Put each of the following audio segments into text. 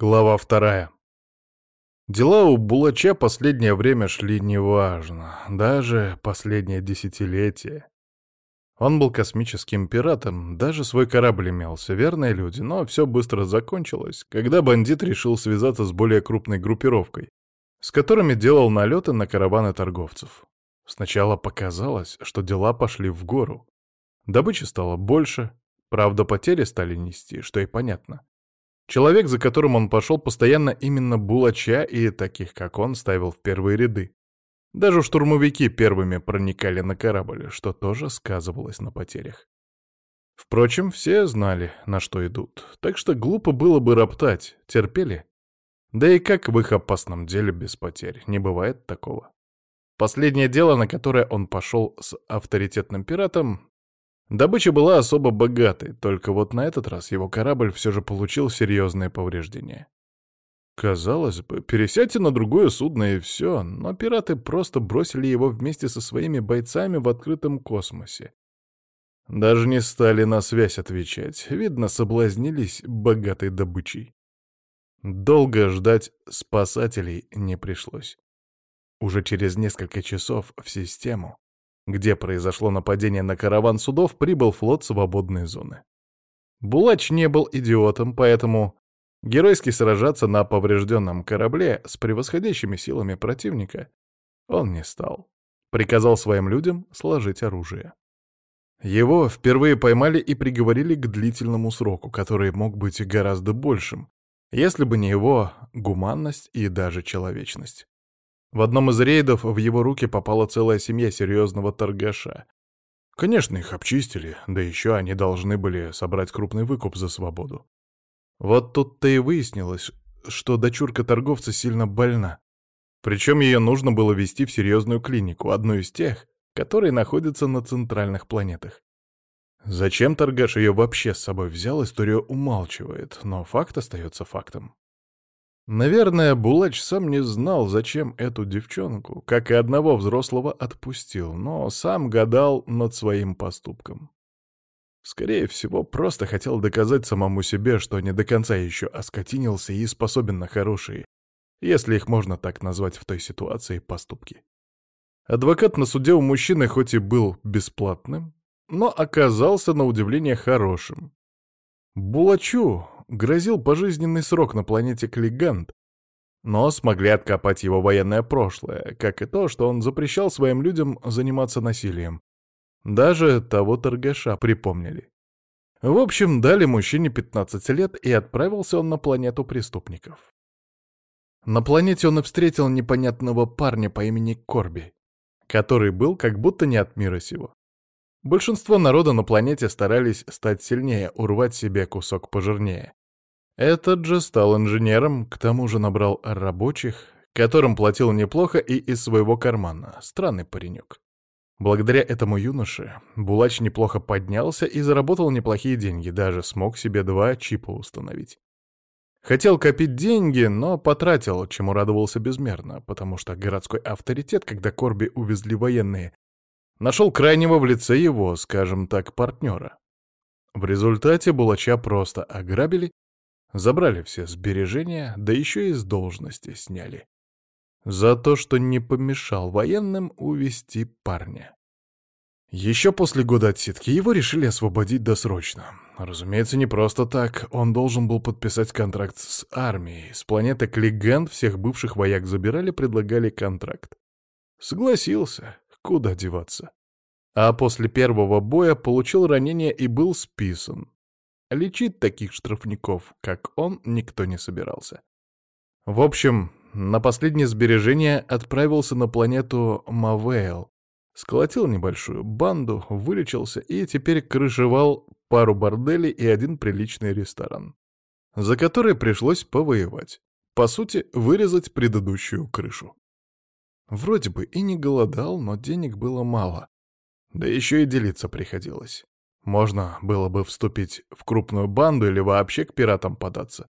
Глава вторая. Дела у Булача последнее время шли неважно, даже последнее десятилетие. Он был космическим пиратом, даже свой корабль имелся, верные люди, но все быстро закончилось, когда бандит решил связаться с более крупной группировкой, с которыми делал налеты на караваны торговцев. Сначала показалось, что дела пошли в гору. Добычи стало больше, правда потери стали нести, что и понятно. Человек, за которым он пошел, постоянно именно булача и таких, как он, ставил в первые ряды. Даже штурмовики первыми проникали на корабль, что тоже сказывалось на потерях. Впрочем, все знали, на что идут, так что глупо было бы роптать, терпели. Да и как в их опасном деле без потерь, не бывает такого. Последнее дело, на которое он пошел с авторитетным пиратом, Добыча была особо богатой, только вот на этот раз его корабль все же получил серьезные повреждения. Казалось бы, пересядьте на другое судно и все, но пираты просто бросили его вместе со своими бойцами в открытом космосе. Даже не стали на связь отвечать, видно, соблазнились богатой добычей. Долго ждать спасателей не пришлось. Уже через несколько часов в систему где произошло нападение на караван судов, прибыл флот свободной зоны. Булач не был идиотом, поэтому геройски сражаться на поврежденном корабле с превосходящими силами противника он не стал. Приказал своим людям сложить оружие. Его впервые поймали и приговорили к длительному сроку, который мог быть гораздо большим, если бы не его гуманность и даже человечность. В одном из рейдов в его руки попала целая семья серьезного торгаша. Конечно, их обчистили, да еще они должны были собрать крупный выкуп за свободу. Вот тут-то и выяснилось, что дочурка торговца сильно больна. Причем ее нужно было вести в серьезную клинику, одну из тех, которые находятся на центральных планетах. Зачем торгаш ее вообще с собой взял, история умалчивает, но факт остается фактом. Наверное, Булач сам не знал, зачем эту девчонку, как и одного взрослого, отпустил, но сам гадал над своим поступком. Скорее всего, просто хотел доказать самому себе, что не до конца еще оскотинился и способен на хорошие, если их можно так назвать в той ситуации, поступки. Адвокат на суде у мужчины хоть и был бесплатным, но оказался на удивление хорошим. Булачу грозил пожизненный срок на планете Клигант, но смогли откопать его военное прошлое, как и то, что он запрещал своим людям заниматься насилием. Даже того торгаша припомнили. В общем, дали мужчине 15 лет, и отправился он на планету преступников. На планете он и встретил непонятного парня по имени Корби, который был как будто не от мира сего. Большинство народа на планете старались стать сильнее, урвать себе кусок пожирнее. Этот же стал инженером, к тому же набрал рабочих, которым платил неплохо и из своего кармана. Странный паренек. Благодаря этому юноше Булач неплохо поднялся и заработал неплохие деньги, даже смог себе два чипа установить. Хотел копить деньги, но потратил, чему радовался безмерно, потому что городской авторитет, когда Корби увезли военные, нашел крайнего в лице его, скажем так, партнера. В результате Булача просто ограбили Забрали все сбережения, да еще и с должности сняли. За то, что не помешал военным увести парня. Еще после года отсидки его решили освободить досрочно. Разумеется, не просто так. Он должен был подписать контракт с армией. С планеты Клиган всех бывших вояк забирали, предлагали контракт. Согласился. Куда деваться? А после первого боя получил ранение и был списан. Лечить таких штрафников, как он, никто не собирался. В общем, на последнее сбережение отправился на планету Мавейл, сколотил небольшую банду, вылечился и теперь крышевал пару борделей и один приличный ресторан, за который пришлось повоевать, по сути, вырезать предыдущую крышу. Вроде бы и не голодал, но денег было мало, да еще и делиться приходилось. Можно было бы вступить в крупную банду или вообще к пиратам податься.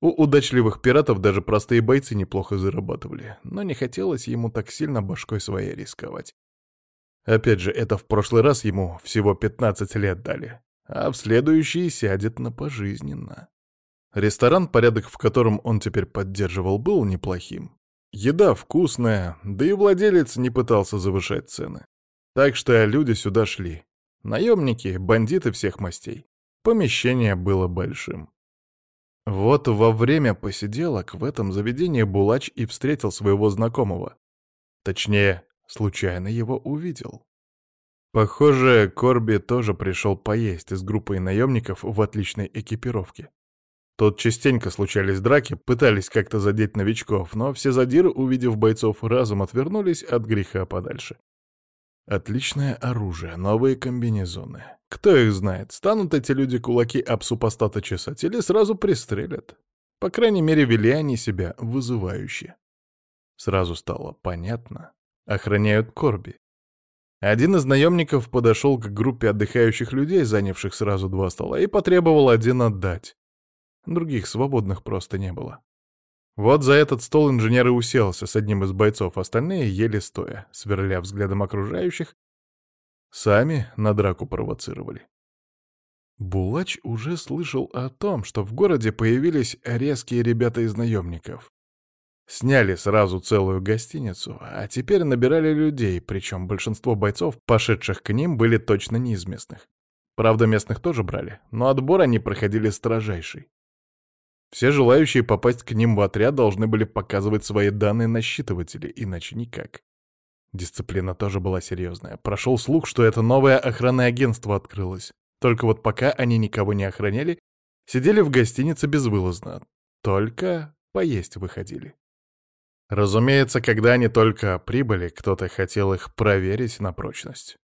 У удачливых пиратов даже простые бойцы неплохо зарабатывали, но не хотелось ему так сильно башкой своей рисковать. Опять же, это в прошлый раз ему всего 15 лет дали, а в следующий сядет на пожизненно. Ресторан, порядок в котором он теперь поддерживал, был неплохим. Еда вкусная, да и владелец не пытался завышать цены. Так что люди сюда шли. Наемники, бандиты всех мастей. Помещение было большим. Вот во время посиделок в этом заведении Булач и встретил своего знакомого. Точнее, случайно его увидел. Похоже, Корби тоже пришел поесть с группой наемников в отличной экипировке. Тут частенько случались драки, пытались как-то задеть новичков, но все задиры, увидев бойцов, разом отвернулись от греха подальше. Отличное оружие, новые комбинезоны. Кто их знает, станут эти люди кулаки об супостата чесать или сразу пристрелят. По крайней мере, вели они себя вызывающе. Сразу стало понятно. Охраняют Корби. Один из наемников подошел к группе отдыхающих людей, занявших сразу два стола, и потребовал один отдать. Других свободных просто не было. Вот за этот стол инженер и уселся с одним из бойцов, остальные ели стоя, сверля взглядом окружающих, сами на драку провоцировали. Булач уже слышал о том, что в городе появились резкие ребята из наемников. Сняли сразу целую гостиницу, а теперь набирали людей, причем большинство бойцов, пошедших к ним, были точно не из местных. Правда, местных тоже брали, но отбор они проходили строжайший. Все желающие попасть к ним в отряд должны были показывать свои данные на считывателе, иначе никак. Дисциплина тоже была серьезная. Прошел слух, что это новое охранное агентство открылось. Только вот пока они никого не охраняли, сидели в гостинице безвылазно. Только поесть выходили. Разумеется, когда они только прибыли, кто-то хотел их проверить на прочность.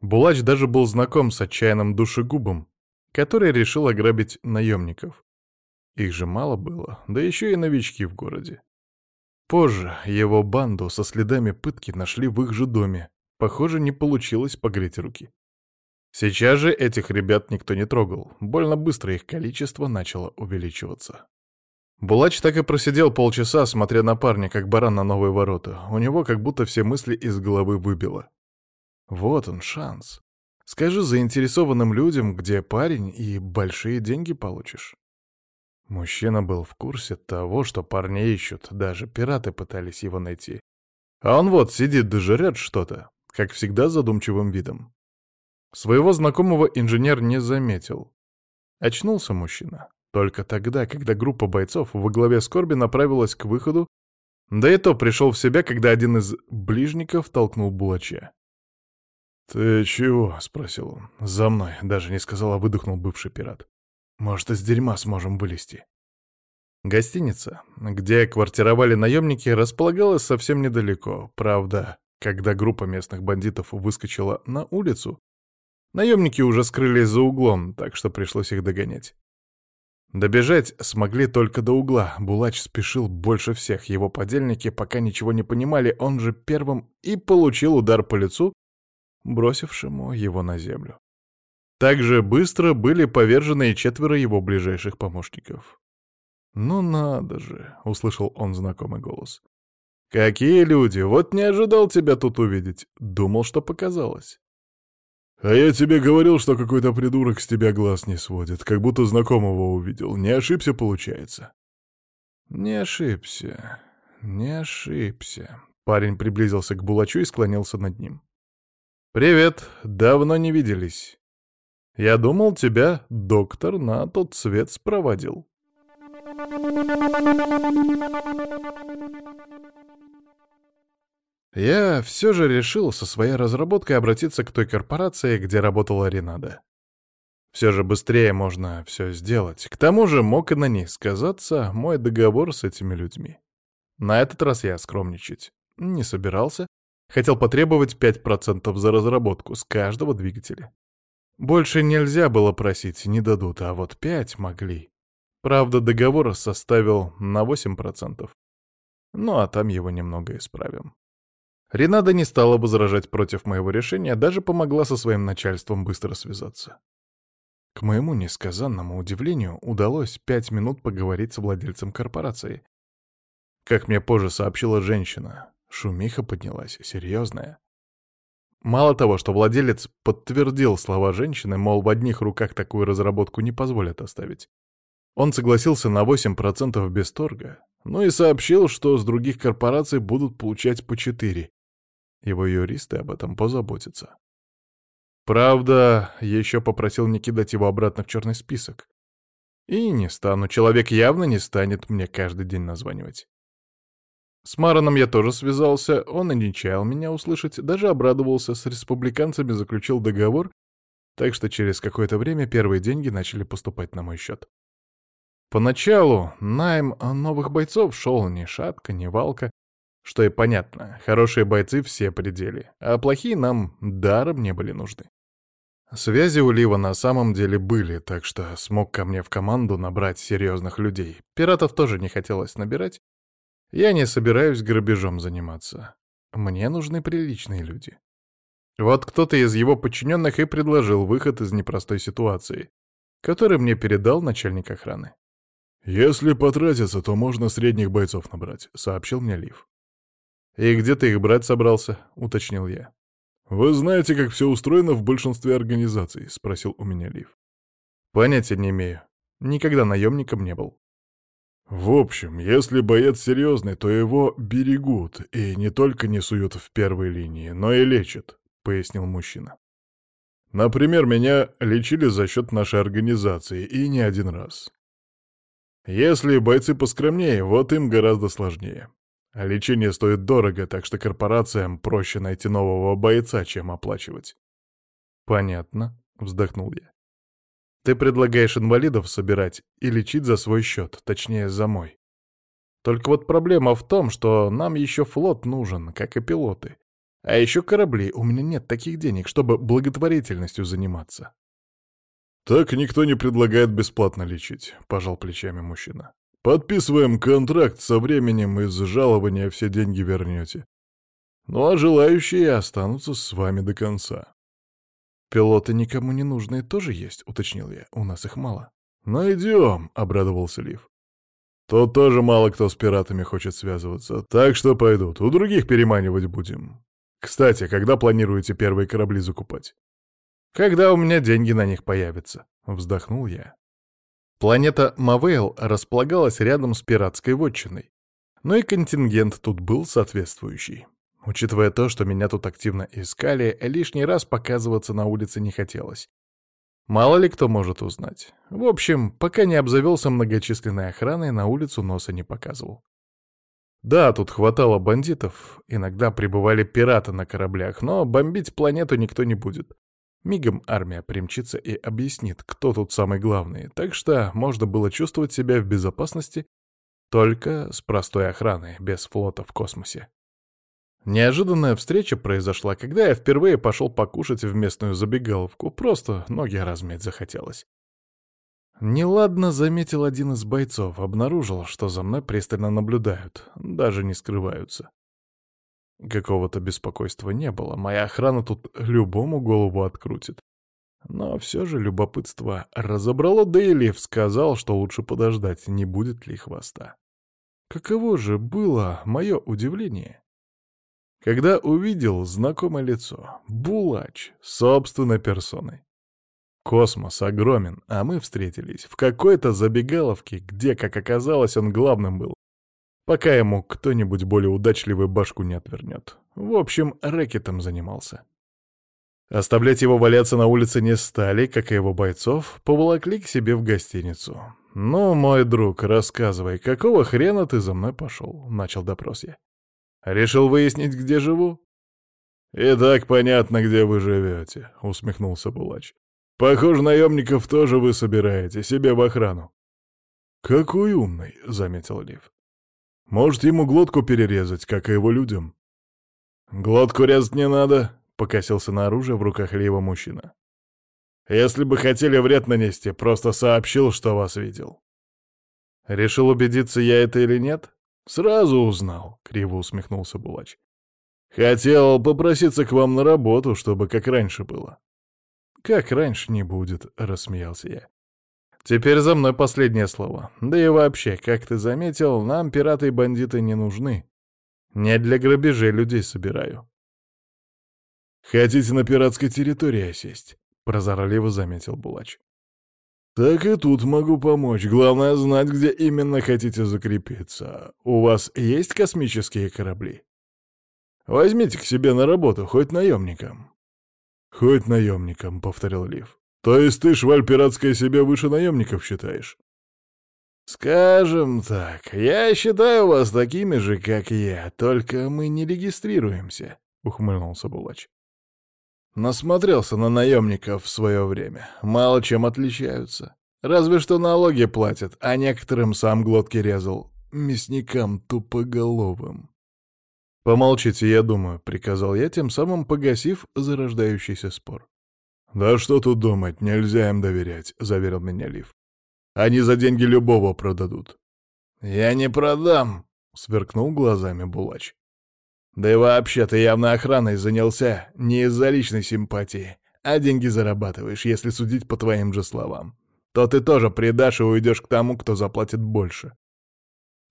Булач даже был знаком с отчаянным душегубом, который решил ограбить наемников. Их же мало было, да еще и новички в городе. Позже его банду со следами пытки нашли в их же доме. Похоже, не получилось погреть руки. Сейчас же этих ребят никто не трогал. Больно быстро их количество начало увеличиваться. Булач так и просидел полчаса, смотря на парня, как баран на новые ворота. У него как будто все мысли из головы выбило. Вот он, шанс. Скажи заинтересованным людям, где парень, и большие деньги получишь. Мужчина был в курсе того, что парня ищут, даже пираты пытались его найти. А он вот сидит да жрет что-то, как всегда задумчивым видом. Своего знакомого инженер не заметил. Очнулся мужчина только тогда, когда группа бойцов во главе скорби направилась к выходу, да и то пришел в себя, когда один из ближников толкнул Булача. «Ты чего?» — спросил он. «За мной», — даже не сказал, а выдохнул бывший пират. Может, из дерьма сможем вылезти. Гостиница, где квартировали наемники, располагалась совсем недалеко. Правда, когда группа местных бандитов выскочила на улицу, наемники уже скрылись за углом, так что пришлось их догонять. Добежать смогли только до угла. Булач спешил больше всех. Его подельники пока ничего не понимали, он же первым и получил удар по лицу, бросившему его на землю. Также быстро были повержены четверо его ближайших помощников. «Ну надо же!» — услышал он знакомый голос. «Какие люди! Вот не ожидал тебя тут увидеть! Думал, что показалось!» «А я тебе говорил, что какой-то придурок с тебя глаз не сводит, как будто знакомого увидел. Не ошибся, получается?» «Не ошибся, не ошибся». Парень приблизился к Булачу и склонился над ним. «Привет, давно не виделись. Я думал, тебя доктор на тот свет спроводил. Я все же решил со своей разработкой обратиться к той корпорации, где работала Ренада. Все же быстрее можно все сделать. К тому же мог и на ней сказаться мой договор с этими людьми. На этот раз я скромничать не собирался. Хотел потребовать 5% за разработку с каждого двигателя. Больше нельзя было просить, не дадут, а вот пять могли. Правда, договор составил на 8%. Ну а там его немного исправим. Ренада не стала возражать против моего решения, даже помогла со своим начальством быстро связаться. К моему несказанному удивлению удалось пять минут поговорить с владельцем корпорации. Как мне позже сообщила женщина, шумиха поднялась серьезная. Мало того, что владелец подтвердил слова женщины, мол, в одних руках такую разработку не позволят оставить. Он согласился на 8% без торга, ну и сообщил, что с других корпораций будут получать по 4. Его юристы об этом позаботятся. Правда, еще попросил не кидать его обратно в черный список. И не стану, человек явно не станет мне каждый день названивать. С Мароном я тоже связался, он и не чаял меня услышать, даже обрадовался, с республиканцами заключил договор, так что через какое-то время первые деньги начали поступать на мой счет. Поначалу найм новых бойцов шел ни шатка, ни валка, что и понятно, хорошие бойцы все предели, а плохие нам даром не были нужны. Связи у Лива на самом деле были, так что смог ко мне в команду набрать серьезных людей. Пиратов тоже не хотелось набирать, я не собираюсь грабежом заниматься. Мне нужны приличные люди. Вот кто-то из его подчиненных и предложил выход из непростой ситуации, который мне передал начальник охраны. «Если потратиться, то можно средних бойцов набрать», — сообщил мне Лив. «И где ты их брать собрался?» — уточнил я. «Вы знаете, как все устроено в большинстве организаций?» — спросил у меня Лив. «Понятия не имею. Никогда наемником не был». В общем, если боец серьезный, то его берегут и не только не суют в первой линии, но и лечат, пояснил мужчина. Например, меня лечили за счет нашей организации, и не один раз. Если бойцы поскромнее, вот им гораздо сложнее. Лечение стоит дорого, так что корпорациям проще найти нового бойца, чем оплачивать. «Понятно», — вздохнул я. Ты предлагаешь инвалидов собирать и лечить за свой счет, точнее, за мой. Только вот проблема в том, что нам еще флот нужен, как и пилоты. А еще корабли, у меня нет таких денег, чтобы благотворительностью заниматься. «Так никто не предлагает бесплатно лечить», — пожал плечами мужчина. «Подписываем контракт со временем, из жалования все деньги вернете. Ну а желающие останутся с вами до конца». «Пилоты никому не нужны, тоже есть», — уточнил я. «У нас их мало». «Найдем», — обрадовался Лив. «Тут тоже мало кто с пиратами хочет связываться, так что пойдут. У других переманивать будем. Кстати, когда планируете первые корабли закупать?» «Когда у меня деньги на них появятся», — вздохнул я. Планета Мавейл располагалась рядом с пиратской вотчиной, но и контингент тут был соответствующий. Учитывая то, что меня тут активно искали, лишний раз показываться на улице не хотелось. Мало ли кто может узнать. В общем, пока не обзавелся многочисленной охраной, на улицу носа не показывал. Да, тут хватало бандитов, иногда прибывали пираты на кораблях, но бомбить планету никто не будет. Мигом армия примчится и объяснит, кто тут самый главный, так что можно было чувствовать себя в безопасности только с простой охраной, без флота в космосе. Неожиданная встреча произошла, когда я впервые пошел покушать в местную забегаловку, просто ноги размять захотелось. Неладно заметил один из бойцов, обнаружил, что за мной пристально наблюдают, даже не скрываются. Какого-то беспокойства не было, моя охрана тут любому голову открутит. Но все же любопытство разобрало, да и Лев сказал, что лучше подождать, не будет ли хвоста. Каково же было мое удивление, когда увидел знакомое лицо — Булач, собственной персоной. Космос огромен, а мы встретились в какой-то забегаловке, где, как оказалось, он главным был. Пока ему кто-нибудь более удачливый башку не отвернет. В общем, рэкетом занимался. Оставлять его валяться на улице не стали, как и его бойцов, поволокли к себе в гостиницу. «Ну, мой друг, рассказывай, какого хрена ты за мной пошел?» — начал допрос я. Решил выяснить, где живу? «И так понятно, где вы живете», — усмехнулся Булач. «Похоже, наемников тоже вы собираете, себе в охрану». «Какой умный», — заметил Лив. «Может, ему глотку перерезать, как и его людям?» «Глотку резать не надо», — покосился на оружие в руках Лива мужчина. «Если бы хотели вред нанести, просто сообщил, что вас видел». «Решил убедиться, я это или нет?» «Сразу узнал», — криво усмехнулся Булач. «Хотел попроситься к вам на работу, чтобы как раньше было». «Как раньше не будет», — рассмеялся я. «Теперь за мной последнее слово. Да и вообще, как ты заметил, нам пираты и бандиты не нужны. Не для грабежей людей собираю». «Хотите на пиратской территории осесть?» — прозорливо заметил Булач. Так и тут могу помочь. Главное знать, где именно хотите закрепиться. У вас есть космические корабли? Возьмите к себе на работу, хоть наемником. Хоть наемником, повторил Лив. То есть ты, шваль пиратская, себя выше наемников считаешь? «Скажем так, я считаю вас такими же, как я, только мы не регистрируемся», — ухмыльнулся Булач. Насмотрелся на наемников в свое время. Мало чем отличаются. Разве что налоги платят, а некоторым сам глотки резал. Мясникам тупоголовым. «Помолчите, я думаю», — приказал я, тем самым погасив зарождающийся спор. «Да что тут думать, нельзя им доверять», — заверил меня Лив. «Они за деньги любого продадут». «Я не продам», — сверкнул глазами Булач. Да и вообще ты явно охраной занялся не из-за личной симпатии, а деньги зарабатываешь, если судить по твоим же словам. То ты тоже предашь и уйдешь к тому, кто заплатит больше.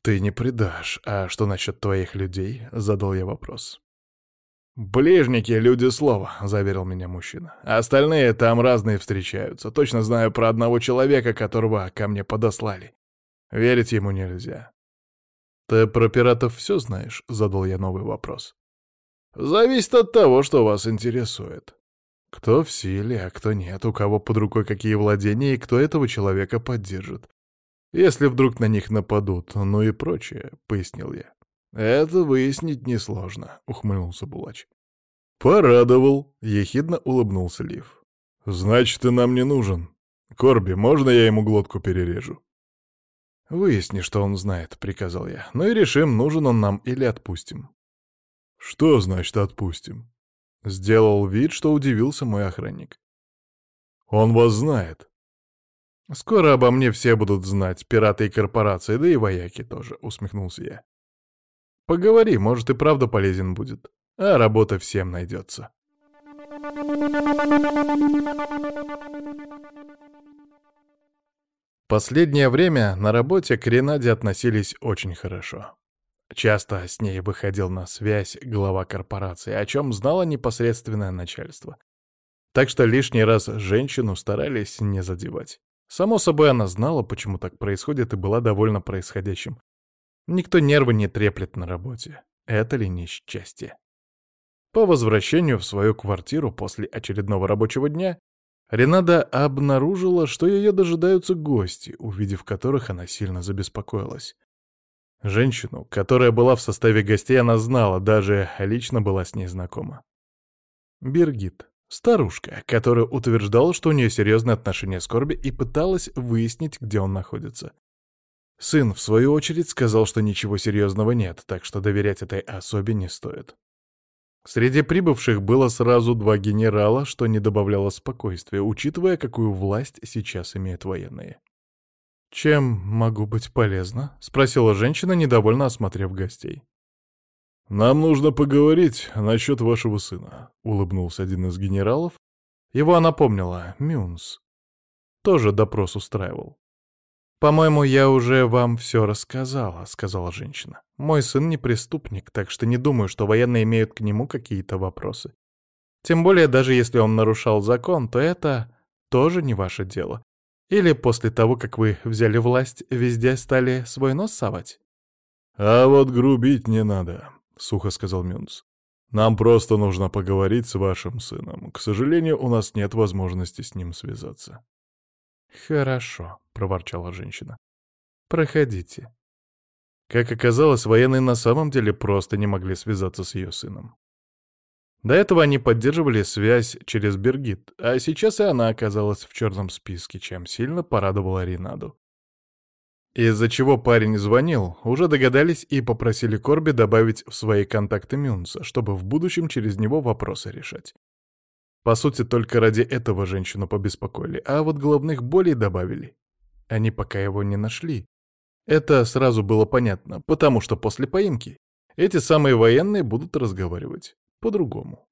Ты не предашь, а что насчет твоих людей? Задал я вопрос. «Ближники — люди слова», — заверил меня мужчина. «Остальные там разные встречаются. Точно знаю про одного человека, которого ко мне подослали. Верить ему нельзя. «Ты про пиратов все знаешь?» — задал я новый вопрос. «Зависит от того, что вас интересует. Кто в силе, а кто нет, у кого под рукой какие владения и кто этого человека поддержит. Если вдруг на них нападут, ну и прочее», — пояснил я. «Это выяснить несложно», — ухмыльнулся Булач. «Порадовал», — ехидно улыбнулся Лив. «Значит, ты нам не нужен. Корби, можно я ему глотку перережу?» «Выясни, что он знает», — приказал я. «Ну и решим, нужен он нам или отпустим». «Что значит отпустим?» Сделал вид, что удивился мой охранник. «Он вас знает». «Скоро обо мне все будут знать, пираты и корпорации, да и вояки тоже», — усмехнулся я. «Поговори, может, и правда полезен будет, а работа всем найдется». Последнее время на работе к Ренаде относились очень хорошо. Часто с ней выходил на связь глава корпорации, о чем знало непосредственное начальство. Так что лишний раз женщину старались не задевать. Само собой, она знала, почему так происходит, и была довольна происходящим. Никто нервы не треплет на работе. Это ли не счастье? По возвращению в свою квартиру после очередного рабочего дня Ренада обнаружила, что ее дожидаются гости, увидев которых она сильно забеспокоилась. Женщину, которая была в составе гостей, она знала, даже лично была с ней знакома. Бергит, старушка, которая утверждала, что у нее серьезное отношение к скорби и пыталась выяснить, где он находится. Сын, в свою очередь, сказал, что ничего серьезного нет, так что доверять этой особе не стоит. Среди прибывших было сразу два генерала, что не добавляло спокойствия, учитывая, какую власть сейчас имеют военные. «Чем могу быть полезна?» — спросила женщина, недовольно осмотрев гостей. «Нам нужно поговорить насчет вашего сына», — улыбнулся один из генералов. Его она помнила, Мюнс. Тоже допрос устраивал. «По-моему, я уже вам все рассказала», — сказала женщина. Мой сын не преступник, так что не думаю, что военные имеют к нему какие-то вопросы. Тем более, даже если он нарушал закон, то это тоже не ваше дело. Или после того, как вы взяли власть, везде стали свой нос совать? «А вот грубить не надо», — сухо сказал Мюнц. «Нам просто нужно поговорить с вашим сыном. К сожалению, у нас нет возможности с ним связаться». «Хорошо», — проворчала женщина. «Проходите». Как оказалось, военные на самом деле просто не могли связаться с ее сыном. До этого они поддерживали связь через Бергит, а сейчас и она оказалась в черном списке, чем сильно порадовала Ринаду. Из-за чего парень звонил, уже догадались и попросили Корби добавить в свои контакты Мюнса, чтобы в будущем через него вопросы решать. По сути, только ради этого женщину побеспокоили, а вот головных болей добавили. Они пока его не нашли, это сразу было понятно, потому что после поимки эти самые военные будут разговаривать по-другому.